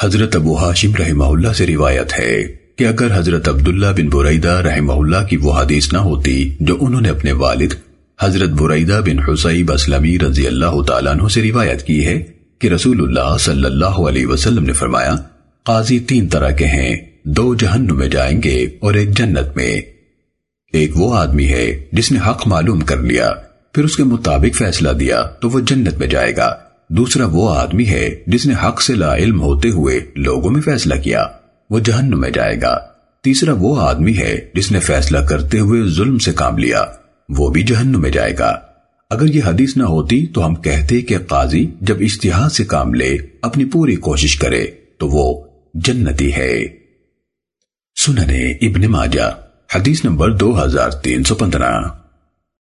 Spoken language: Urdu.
حضرت ابو حاشم رحمہ اللہ سے روایت ہے کہ اگر حضرت عبداللہ بن بریدہ رحمہ اللہ کی وہ حدیث نہ ہوتی جو انہوں نے اپنے والد حضرت بریدہ بن حسیب اسلمی رضی اللہ تعالیٰ عنہ سے روایت کی ہے کہ رسول اللہ صلی اللہ علیہ وسلم نے فرمایا، قاضی تین طرح کے ہیں، دو جہنم میں جائیں گے اور ایک جنت میں۔ ایک وہ آدمی ہے جس نے حق معلوم کر لیا، پھر اس کے مطابق فیصلہ دیا تو وہ جنت میں جائے گا۔ دوسرا وہ آدمی ہے جس نے حق سے لا علم ہوتے ہوئے لوگوں میں فیصلہ کیا، وہ جہنم میں جائے گا۔ تیسرا وہ آدمی ہے جس نے فیصلہ کرتے ہوئے ظلم سے کام لیا، وہ بھی جہنم میں جائے گا۔ اگر یہ حدیث نہ ہوتی تو ہم کہتے کہ قاضی جب اشتہار سے کام لے، اپنی پوری کوشش کرے، تو وہ جنتی ہے۔ سننے ابن ماجہ، حدیث نمبر دو ہزار تین سو پندرہ۔